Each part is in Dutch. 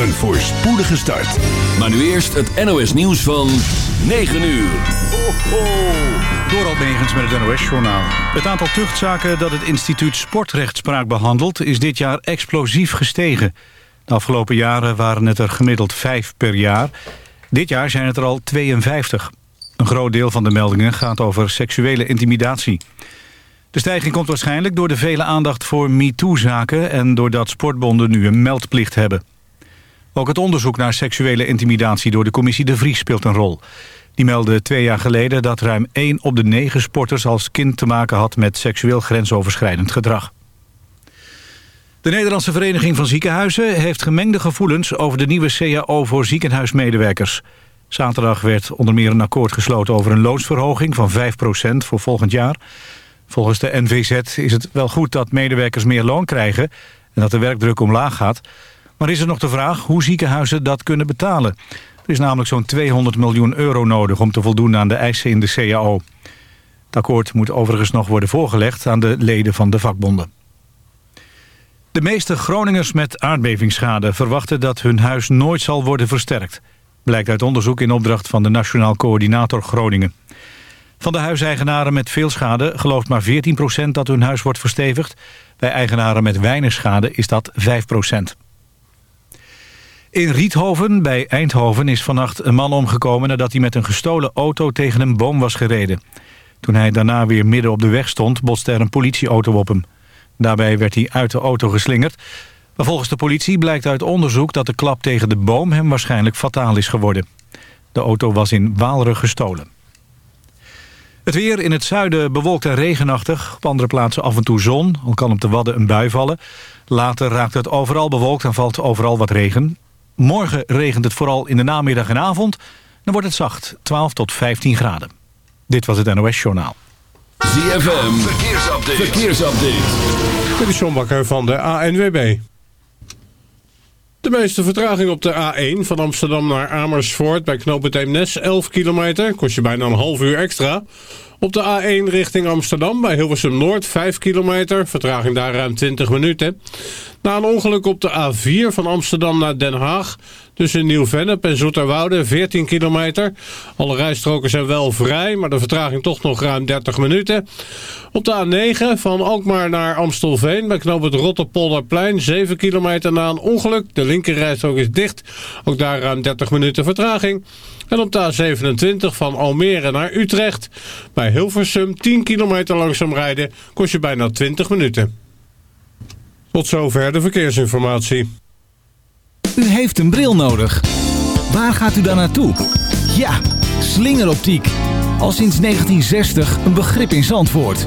een voorspoedige start. Maar nu eerst het NOS nieuws van 9 uur. Ho, ho. Door met het NOS-journaal. Het aantal tuchtzaken dat het instituut Sportrechtspraak behandelt... is dit jaar explosief gestegen. De afgelopen jaren waren het er gemiddeld vijf per jaar. Dit jaar zijn het er al 52. Een groot deel van de meldingen gaat over seksuele intimidatie. De stijging komt waarschijnlijk door de vele aandacht voor MeToo-zaken... en doordat sportbonden nu een meldplicht hebben. Ook het onderzoek naar seksuele intimidatie door de commissie De Vries speelt een rol. Die meldde twee jaar geleden dat ruim 1 op de 9 sporters als kind te maken had met seksueel grensoverschrijdend gedrag. De Nederlandse Vereniging van Ziekenhuizen heeft gemengde gevoelens over de nieuwe CAO voor ziekenhuismedewerkers. Zaterdag werd onder meer een akkoord gesloten over een loonsverhoging van 5% voor volgend jaar. Volgens de NVZ is het wel goed dat medewerkers meer loon krijgen en dat de werkdruk omlaag gaat. Maar is er nog de vraag hoe ziekenhuizen dat kunnen betalen? Er is namelijk zo'n 200 miljoen euro nodig om te voldoen aan de eisen in de CAO. Het akkoord moet overigens nog worden voorgelegd aan de leden van de vakbonden. De meeste Groningers met aardbevingsschade verwachten dat hun huis nooit zal worden versterkt. Blijkt uit onderzoek in opdracht van de Nationaal Coördinator Groningen. Van de huiseigenaren met veel schade gelooft maar 14% dat hun huis wordt verstevigd. Bij eigenaren met weinig schade is dat 5%. In Riethoven bij Eindhoven is vannacht een man omgekomen... nadat hij met een gestolen auto tegen een boom was gereden. Toen hij daarna weer midden op de weg stond... botste er een politieauto op hem. Daarbij werd hij uit de auto geslingerd. Maar volgens de politie blijkt uit onderzoek... dat de klap tegen de boom hem waarschijnlijk fataal is geworden. De auto was in Waalre gestolen. Het weer in het zuiden bewolkt en regenachtig. Op andere plaatsen af en toe zon, al kan op de Wadden een bui vallen. Later raakt het overal bewolkt en valt overal wat regen. Morgen regent het vooral in de namiddag en avond. Dan wordt het zacht, 12 tot 15 graden. Dit was het NOS Journaal. ZFM, verkeersupdate. verkeersupdate. Dit is John Bakker van de ANWB. De meeste vertraging op de A1 van Amsterdam naar Amersfoort bij knooppunt Eemnes 11 kilometer. Kost je bijna een half uur extra. Op de A1 richting Amsterdam bij Hilversum Noord 5 kilometer. Vertraging daar ruim 20 minuten. Na een ongeluk op de A4 van Amsterdam naar Den Haag... tussen Nieuw-Vennep en Zoeterwoude 14 kilometer. Alle rijstroken zijn wel vrij, maar de vertraging toch nog ruim 30 minuten. Op de A9 van Alkmaar naar Amstelveen... bij knoop het Rotterpolderplein 7 kilometer na een ongeluk. De linkerrijstrook is dicht. Ook daar ruim 30 minuten vertraging. En op de A27 van Almere naar Utrecht... bij Hilversum 10 kilometer langzaam rijden... kost je bijna 20 minuten. Tot zover de verkeersinformatie. U heeft een bril nodig. Waar gaat u dan naartoe? Ja, slingeroptiek. Al sinds 1960 een begrip in Zandvoort.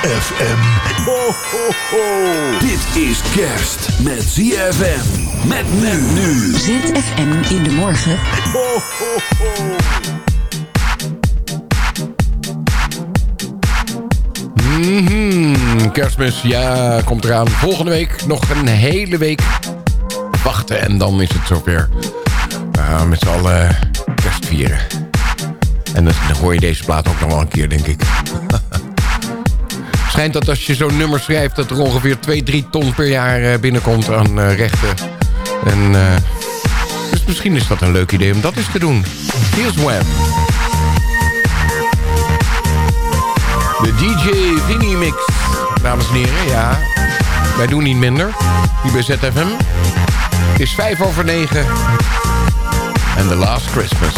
ZFM. Ho, ho, ho. Dit is kerst met ZFM. Met men nu. ZFM in de morgen. Ho, ho, ho. Mhm, kerstmis, ja, komt eraan. Volgende week nog een hele week wachten en dan is het zover. We gaan met z'n allen kerst vieren. En dan hoor je deze plaat ook nog wel een keer, denk ik. Schijnt dat als je zo'n nummer schrijft... dat er ongeveer 2, 3 ton per jaar eh, binnenkomt aan eh, rechten. En, eh, dus misschien is dat een leuk idee om dat eens te doen. Here's Web. De DJ Vinnie Mix. Dames en heren, ja. Wij doen niet minder. Hier bij ZFM. Het is 5 over 9. En The Last Christmas.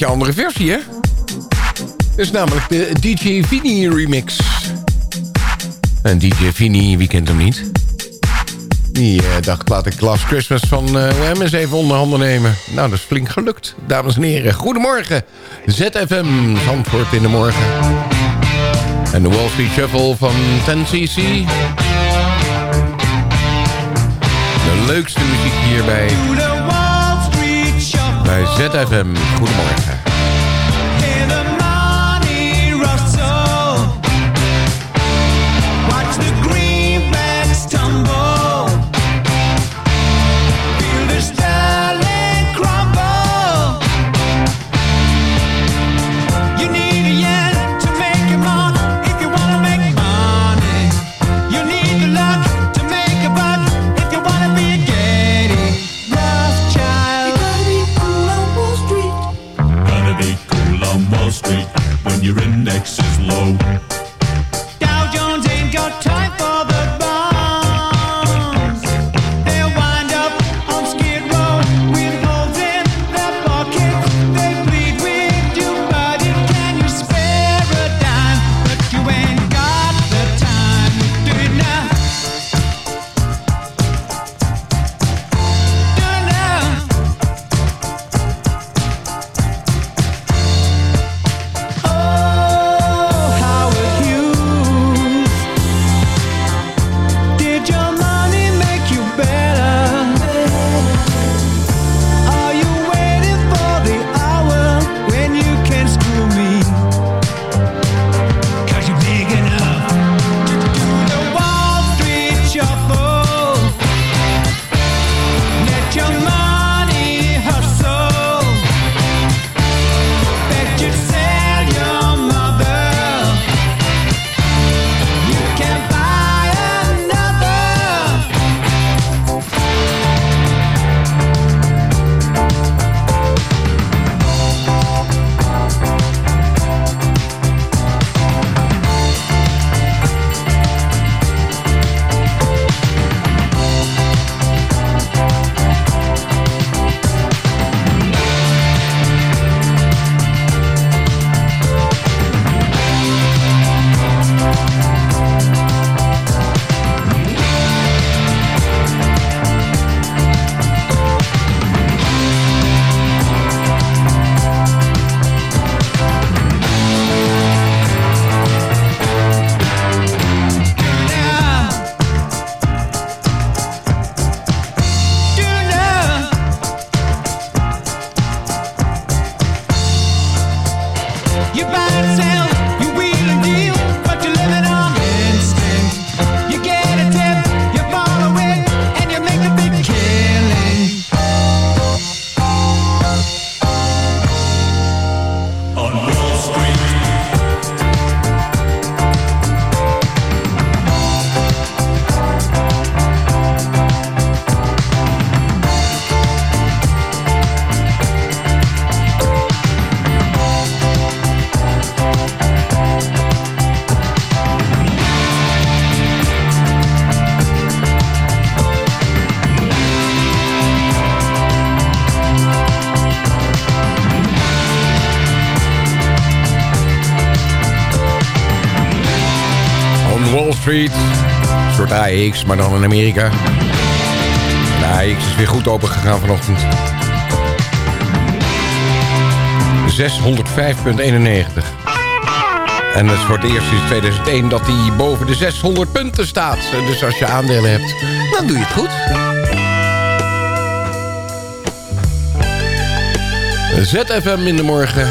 Beetje andere versie, hè? Is namelijk de DJ Vini remix. En DJ Vini, wie kent hem niet? Die uh, dacht, laat ik Last Christmas van uh, eens even onder handen nemen. Nou, dat is flink gelukt, dames en heren. Goedemorgen, ZFM, Zandvoort in de morgen. En de Wall Street Shuffle van 10cc. De leukste muziek hierbij. Bij ZFM, goedemorgen. Een soort AX, maar dan in Amerika. De AX is weer goed open gegaan vanochtend. 605,91. En dat is voor het eerst sinds 2001 dat hij boven de 600 punten staat. Dus als je aandelen hebt, dan doe je het goed. ZFM in de morgen.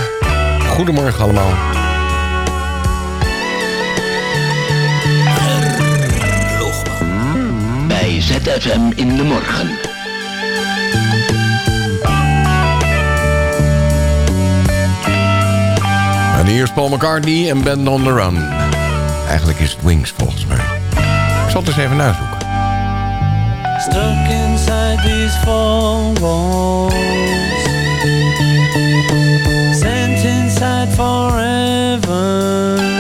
Goedemorgen allemaal. ZFM in de morgen. En hier is Paul McCartney en Band on the Run. Eigenlijk is het Wings volgens mij. Ik zal het eens even nazoeken. Stuck inside these four walls Sent inside forever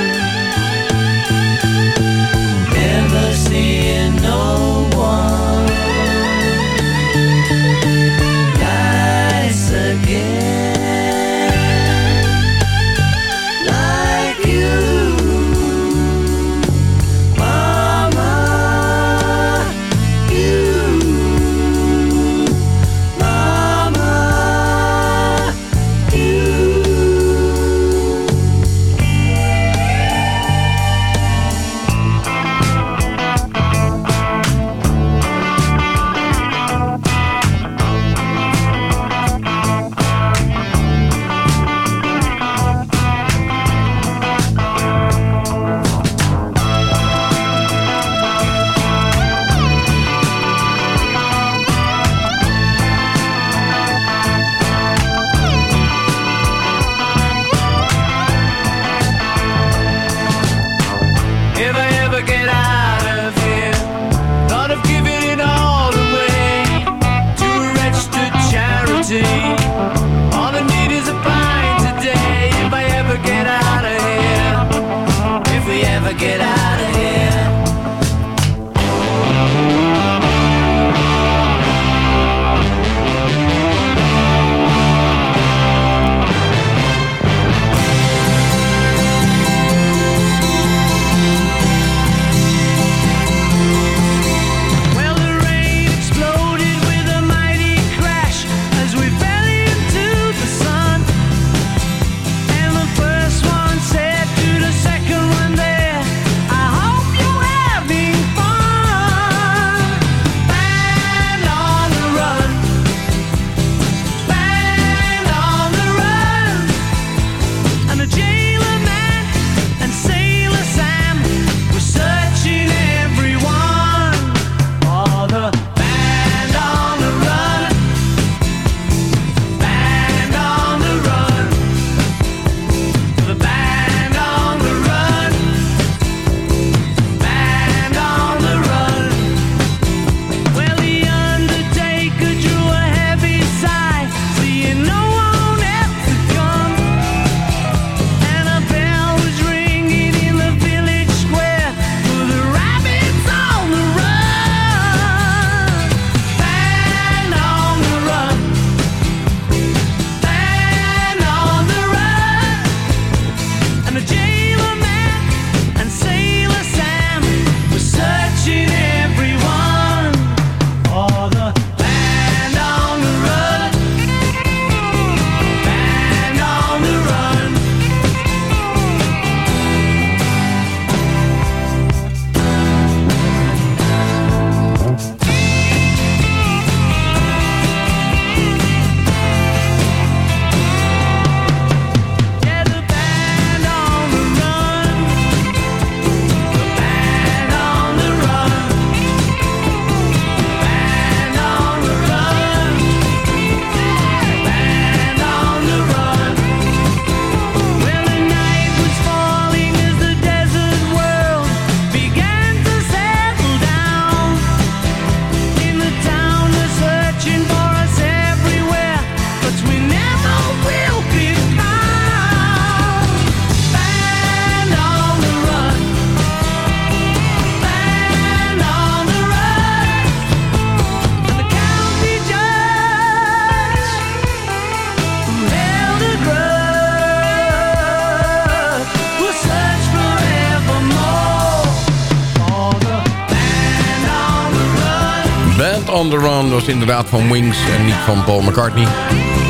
On The Run was inderdaad van Wings en niet van Paul McCartney.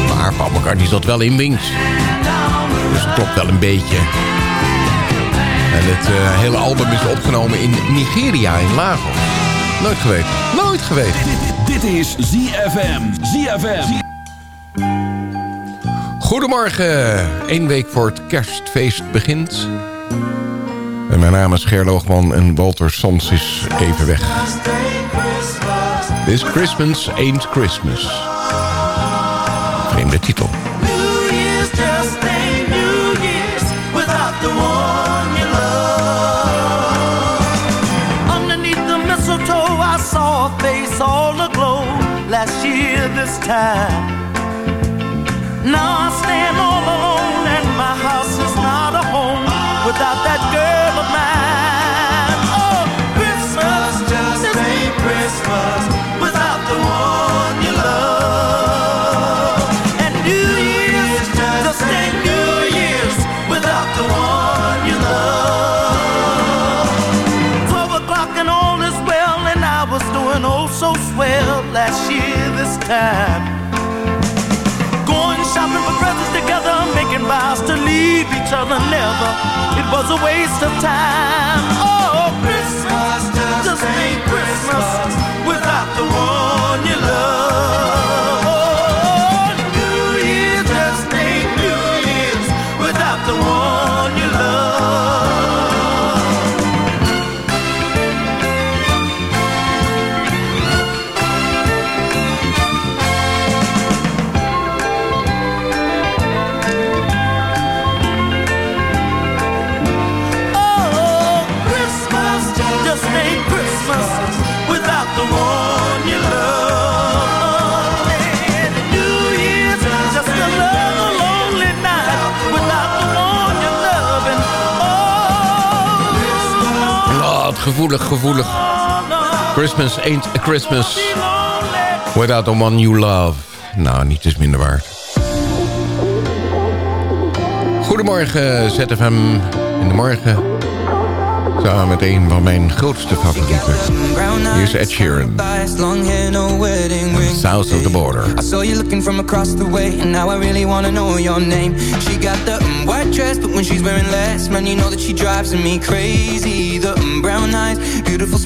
Maar Paul McCartney zat wel in Wings. Dus het klopt wel een beetje. En het uh, hele album is opgenomen in Nigeria, in Lagos. Nooit geweest. Nooit geweest. Dit, dit is ZFM. ZFM. Goedemorgen. Eén week voor het kerstfeest begint. En mijn naam is Gerloogman en Walter Sans is even weg. This Christmas ain't Christmas. Vreemde titel. all aglow last year this time. It was a waste of time. Oh, Christmas just ain't Christmas without gevoelig. Christmas ain't a Christmas without the one you love. Nou, niet is minder waard. Goedemorgen, ZFM in de morgen. Samen met een van mijn grootste favorieten. Hier is Ed Sheeran. South of the border. I saw you looking from across the way, and now I really wanna know your name. She got the white dress, but when she's wearing less, man, you know that she drives me crazy. The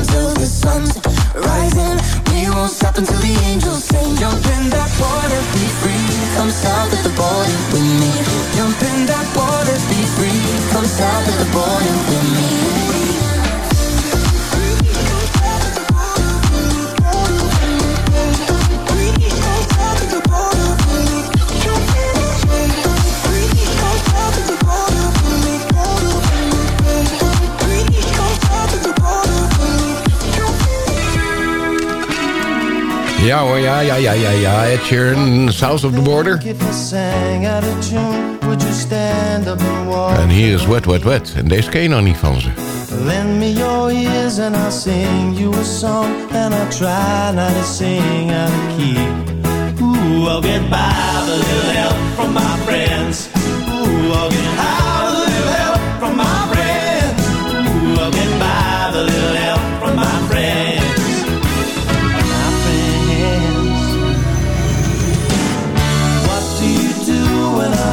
Until the sun's rising. We won't stop until the angels sing. Jump in that water, be free. Come south of the border with me. Jump in that water, be free. Come south of the border with me. Ja hoor, ja, ja, ja, ja, ja. Ed Sheeran, South of the Border. En hier is Wet, Wet, Wet. En deze ken je nog niet van ze. Lend me your ears and I'll sing you a song And I'll try not to sing out of key Ooh, I'll get by with a little help from my friends Ooh, I'll get high with a little help from my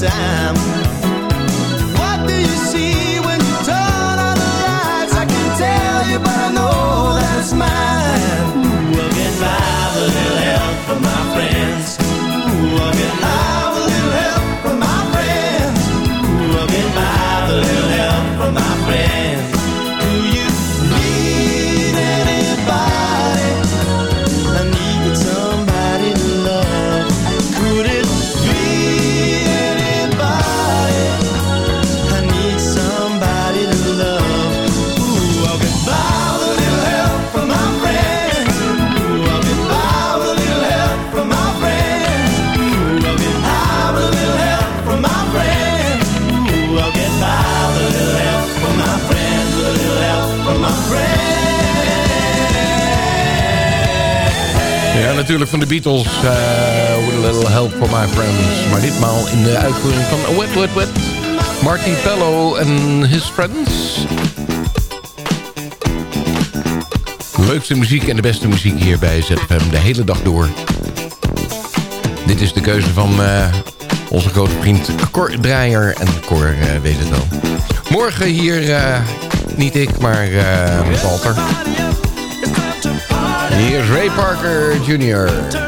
time. Natuurlijk van de Beatles. eh with a little help for my friends. Maar ditmaal in de uitvoering van Wet, Wet, Wet. Marty Pello en his friends. Leukste muziek en de beste muziek hier bij ZFM de hele dag door. Dit is de keuze van eh, onze grote vriend Cor Draaier. En Cor eh, weet het wel. Morgen hier, niet ik, maar Walter. Hier is Ray Parker Jr.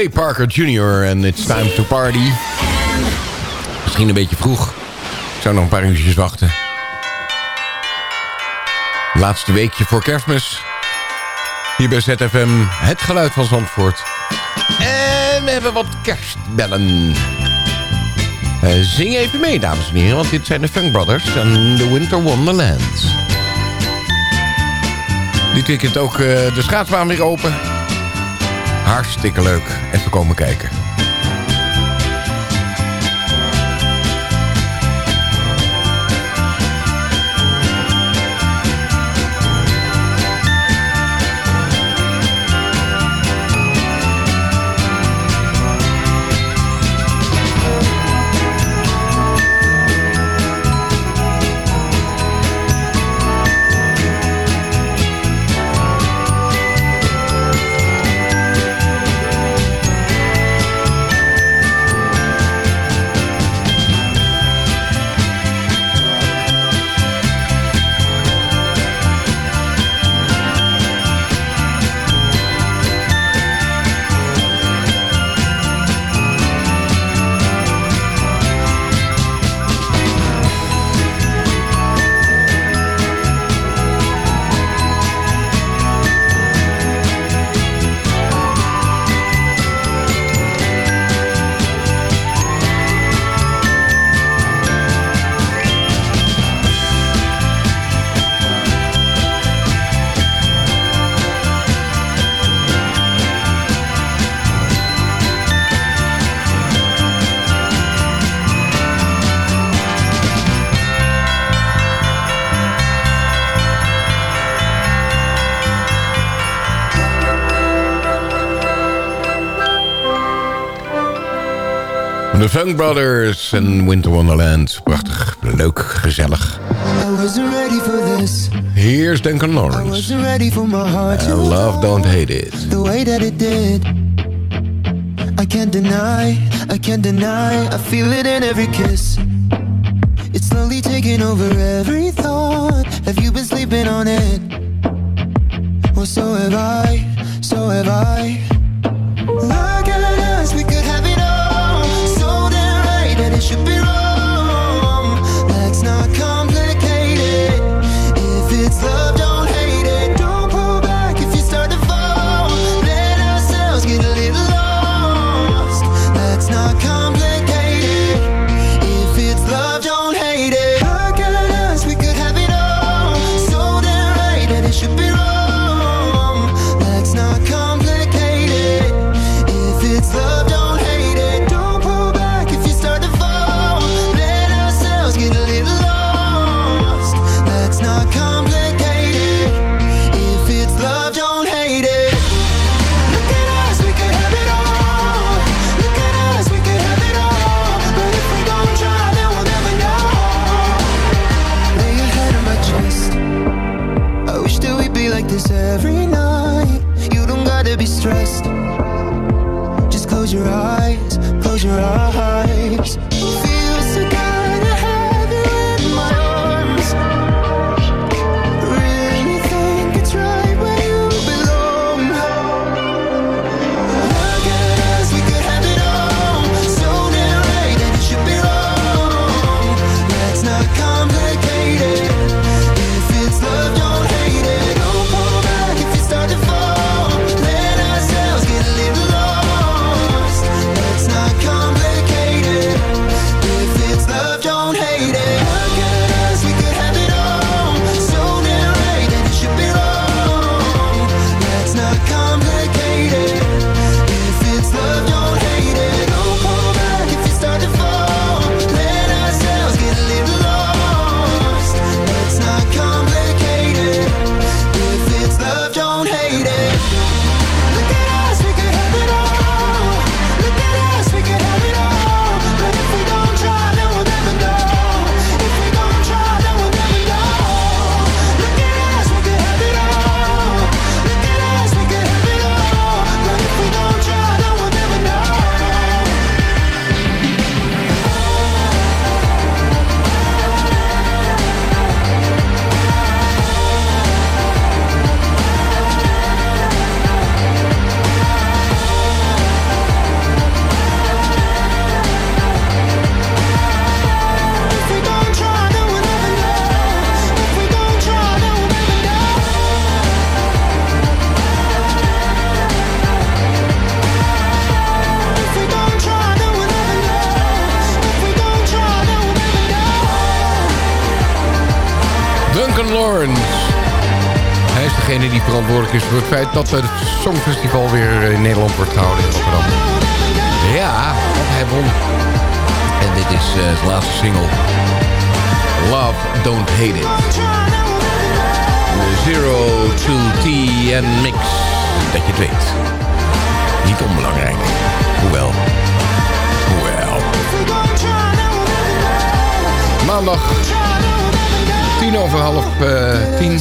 Hey Parker Jr. en It's Time to Party. Misschien een beetje vroeg. Ik zou nog een paar uurtjes wachten. Laatste weekje voor kerstmis. Hier bij ZFM, het geluid van Zandvoort. En we hebben wat kerstbellen. Eh, zing even mee, dames en heren, want dit zijn de Funk Brothers en The Winter Wonderland. Dit weekend ook eh, de schaatsbaan weer open. Hartstikke leuk. Even komen kijken. De Funk Brothers en Winter Wonderland. Prachtig, leuk, gezellig. Here's Duncan Lawrence. I love don't hate it. The way that it did. I can't deny, I can't deny. I feel it in every kiss. It's slowly taking over every thought. Have you been sleeping on it? Well, so have I, so have I. stressed. Just close your eyes, close your eyes. Duncan Lawrence. Hij is degene die verantwoordelijk is voor het feit dat het Songfestival weer in Nederland wordt gehouden in Rotterdam. Ja, hij won. En dit is uh, laatste single. Love, Don't Hate It. Zero to T en Mix. Dat je het weet. Niet onbelangrijk. Hoewel. Hoewel. Maandag. Tien over half uh, tien.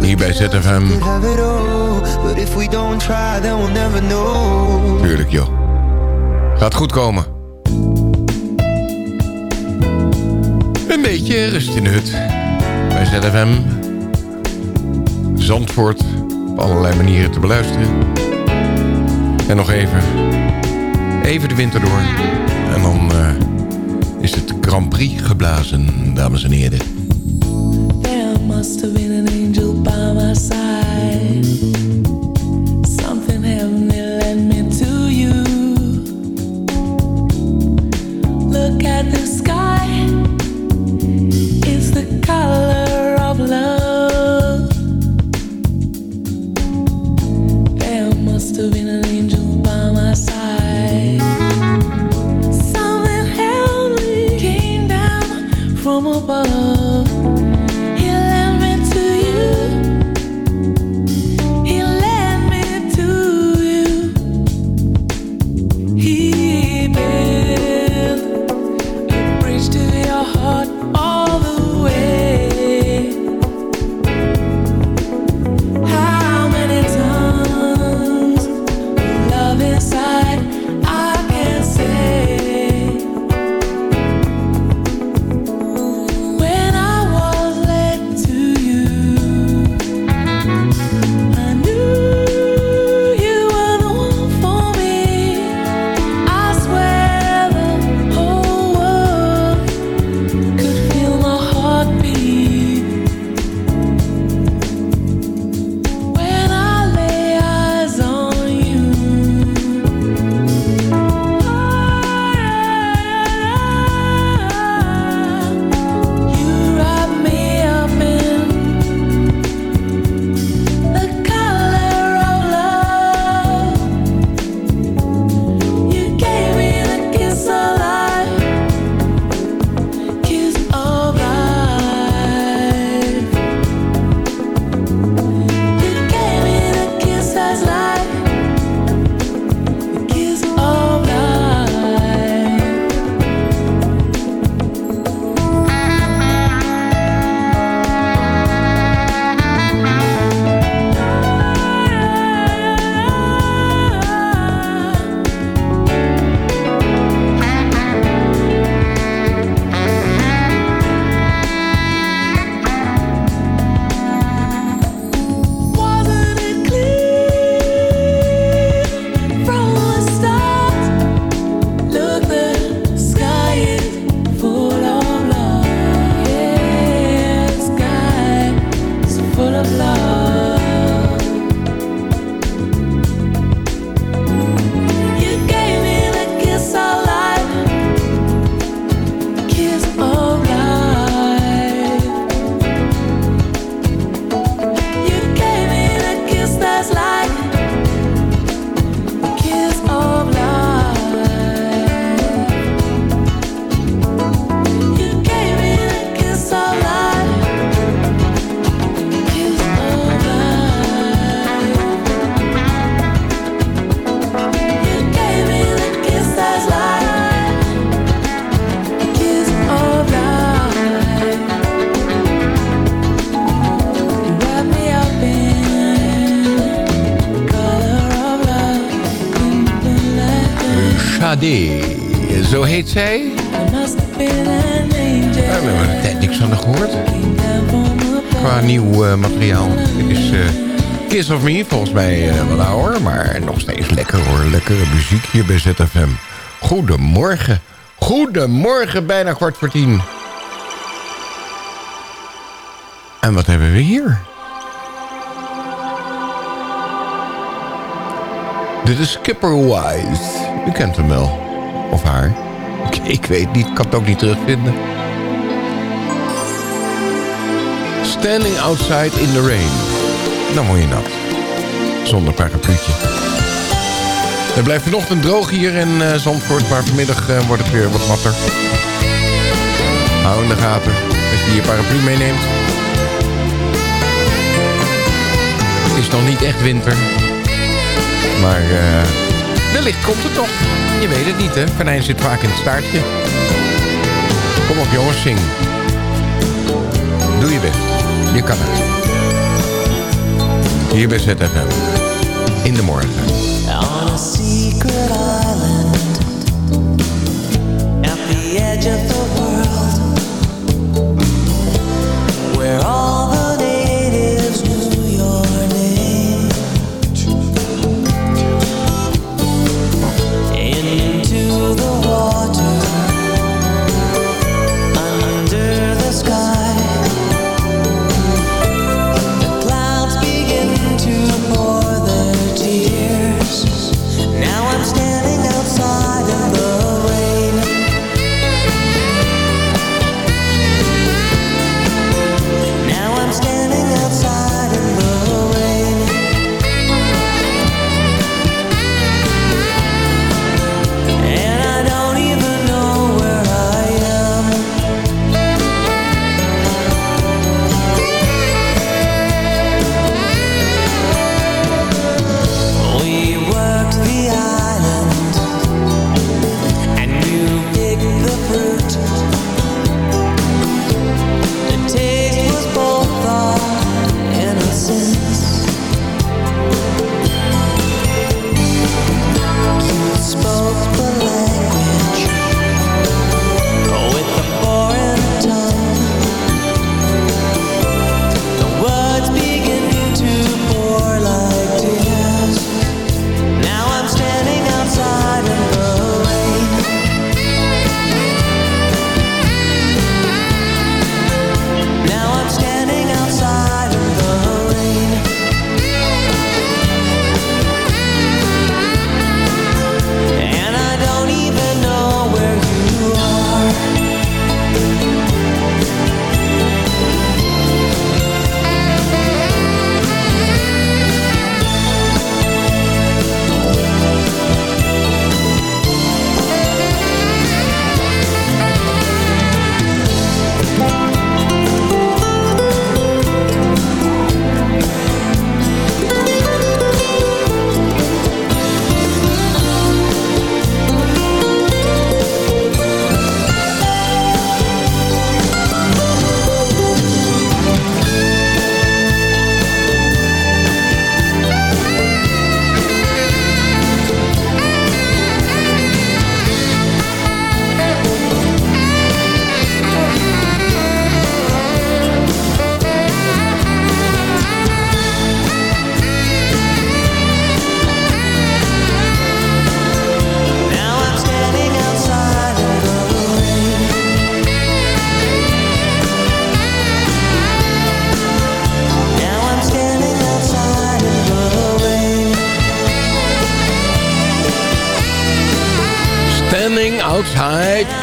Hier bij ZFM. Tuurlijk joh. Gaat goed komen. Een beetje rust in de hut. Bij ZFM. Zandvoort. Op allerlei manieren te beluisteren. En nog even. Even de winter door. En dan uh, is het Grand Prix geblazen, dames en heren. There must have been an angel by my side. Zij. We hebben een tijd niks haar gehoord. Qua nieuw eh, materiaal. Dit is eh, Kiss of Me, volgens mij eh, wat ouder. Maar nog steeds lekker hoor. Lekkere muziek hier bij ZFM. Goedemorgen. Goedemorgen, bijna kwart voor tien. En wat hebben we hier? Dit is Skipper Wise. U kent hem wel. Of haar. Ik, weet niet, kan het ook niet terugvinden. Standing outside in the rain. Dan word je nat. Zonder parapluutje. Het blijft vanochtend droog hier in uh, Zandvoort, maar vanmiddag uh, wordt het weer wat natter. Hou in de gaten dat je je paraplu meeneemt. Het is nog niet echt winter. Maar uh, wellicht komt het toch. Je weet het niet, hè. Konijn zit vaak in het staartje. Kom op jongens, zing. Doe je best. Je kan het. Hier bij ZFM. In de morgen.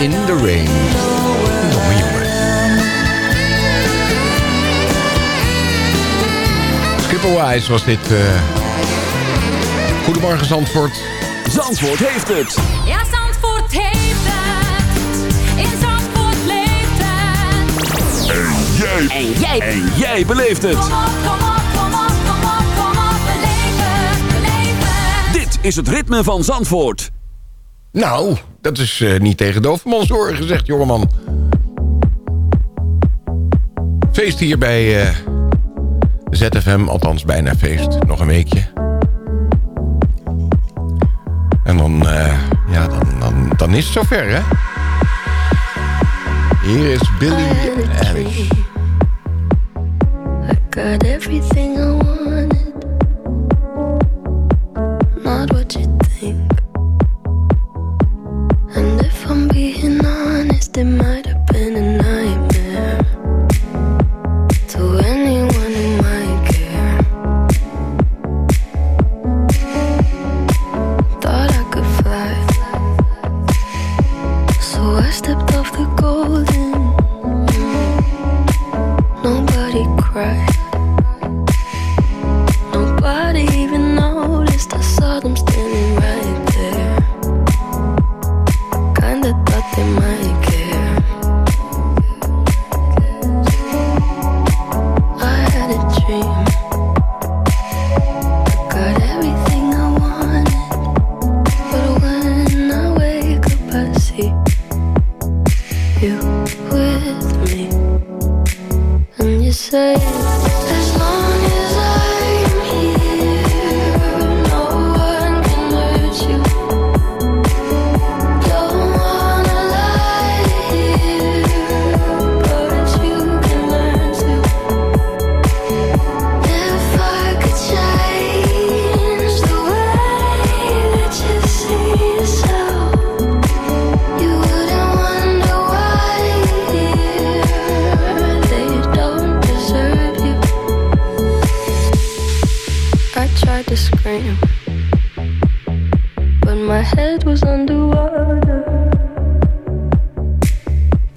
In the rain. Jongen, jongen. Skipperwise was dit. eh Goedemorgen Zandvoort. Zandvoort heeft het. Ja, Zandvoort heeft het. In Zandvoort leeft het. En jij. En jij. En jij beleeft het. Kom op, kom op, kom op, kom op, kom op. Beleef het, beleef het. Dit is het ritme van Zandvoort. Nou, dat is eh, niet tegen Dovermans oren gezegd, jongeman. Feest hier bij eh, ZFM, althans bijna feest. Nog een weekje. En dan, eh, ja, dan, dan, dan is het zover, hè? Hier is Billy Eilish. I got everything I wanted.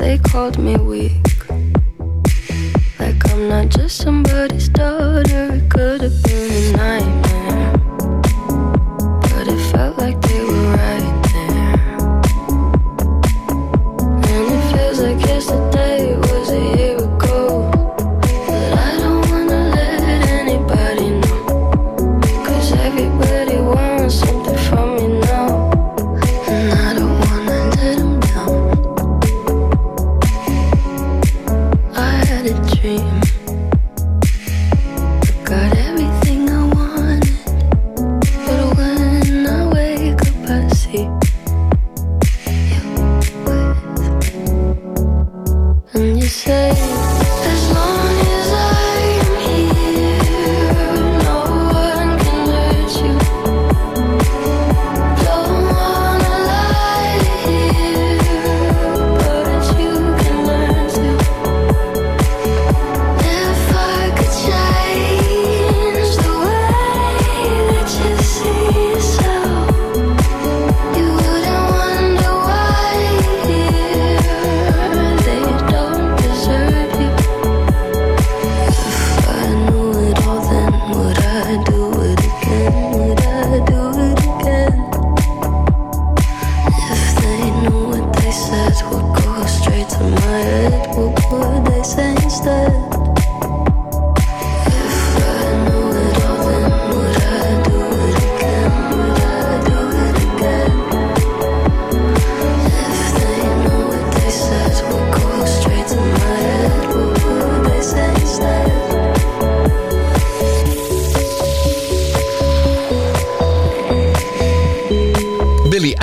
They called me weak. Like I'm not just somebody's daughter. It could have been a.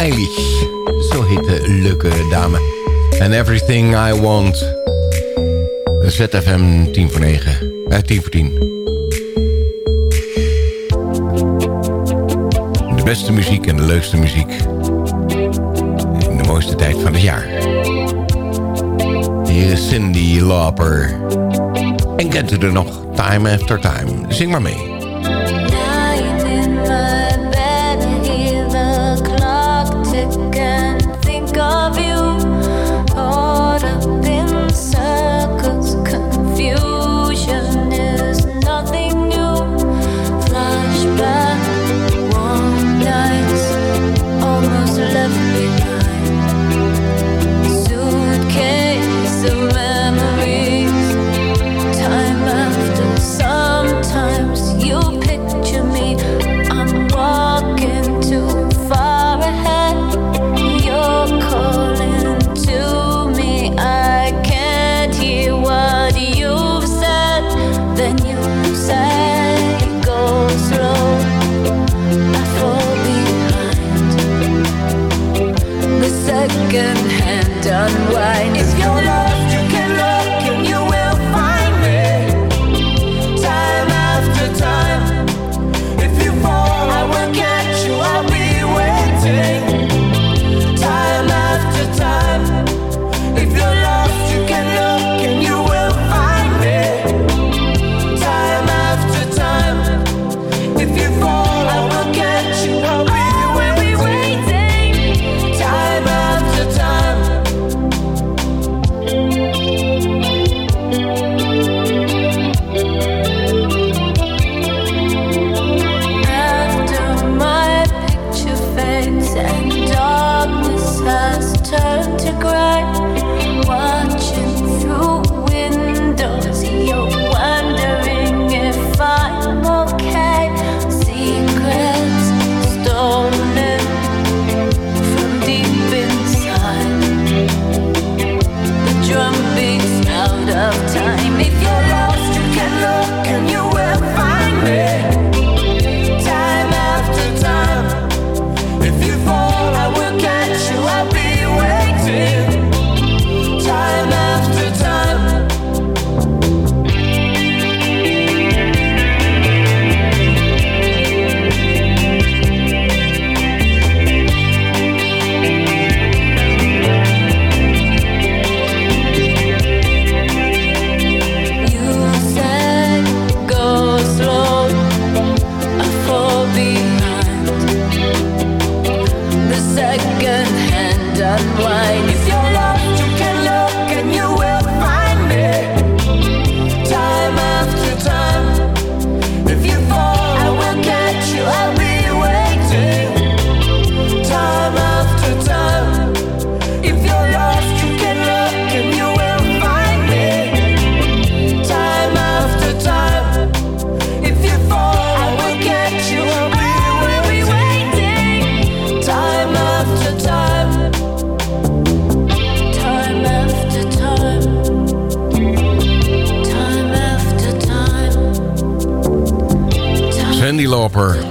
Eilish. Zo heet de leuke dame. And Everything I Want. ZFM 10 voor 9. Eh, 10 voor 10. De beste muziek en de leukste muziek. In de mooiste tijd van het jaar. Hier is Cindy Lauper. En kent u er nog? Time after time. Zing maar mee.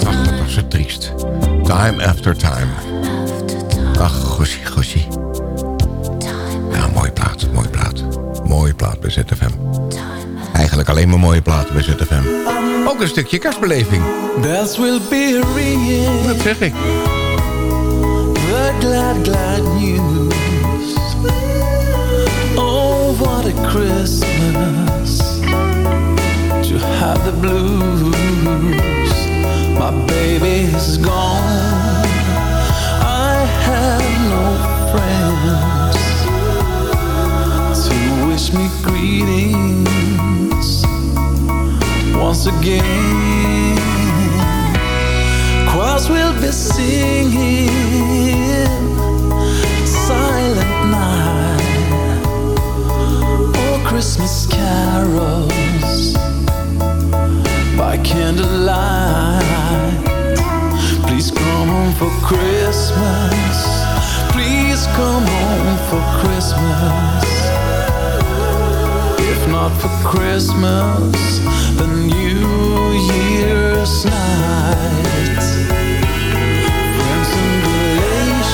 Ach, wat was het triest. Time after time. Ach, gossie, gossie. Ja, mooie plaat, mooie plaat. Mooie plaat bij ZFM. Eigenlijk alleen maar mooie platen bij ZFM. Ook een stukje kerstbeleving. Bells will be ringing. Dat zeg ik. The glad, glad news. Oh, what a Christmas to have the blues. My baby's gone. I have no friends to wish me greetings once again. Will be singing silent night or Christmas carols by candlelight. Please come home for Christmas. Please come home for Christmas. If not for Christmas, then New Year's night. Friends and relations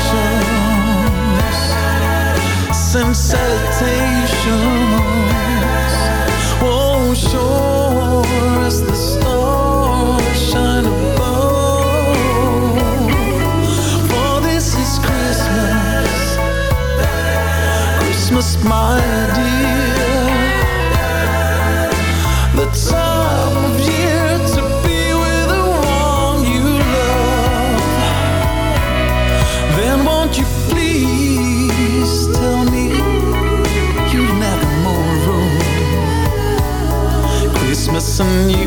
send salutations. Oh, sure Christmas, Christmas, my dear. Christmas and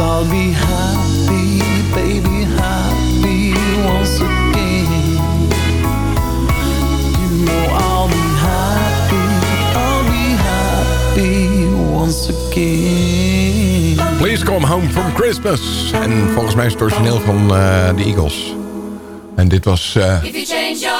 I'll be happy, baby, happy once again. You know I'll be happy, I'll be happy once again. Please come home from Christmas. En volgens mij is het origineel van eh, de Eagles. En dit was eh If you change your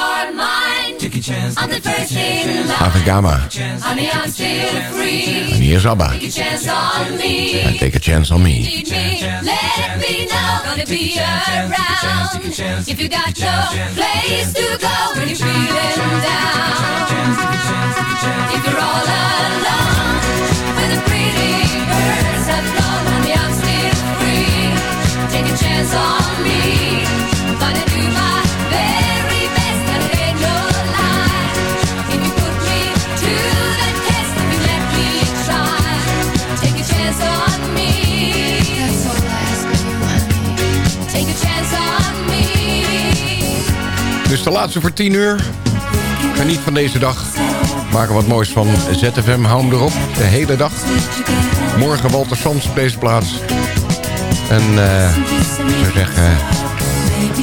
mind, take a chance. I'm the first in line. Avigama. Honey, I'm still free. En hier is ABBA. Take a chance on me. Take a Chance on Me. Need me, let me know. Gonna be around. If you got no place to go when you're feeling down. If you're all alone, when the pretty birds have flown, honey, I'm still free. Take a chance on me. Gonna do my best. Dus de laatste voor 10 uur. Geniet van deze dag. Maken wat moois van ZFM. Hou hem erop. De hele dag. Morgen Walter op deze plaats. En eh ik zou zeggen...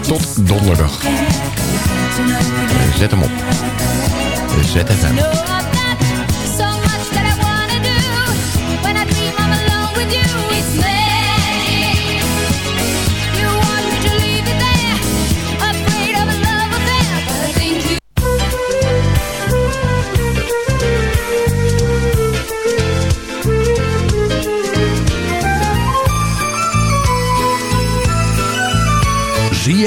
tot donderdag. Eh, Zet hem op. ZFM.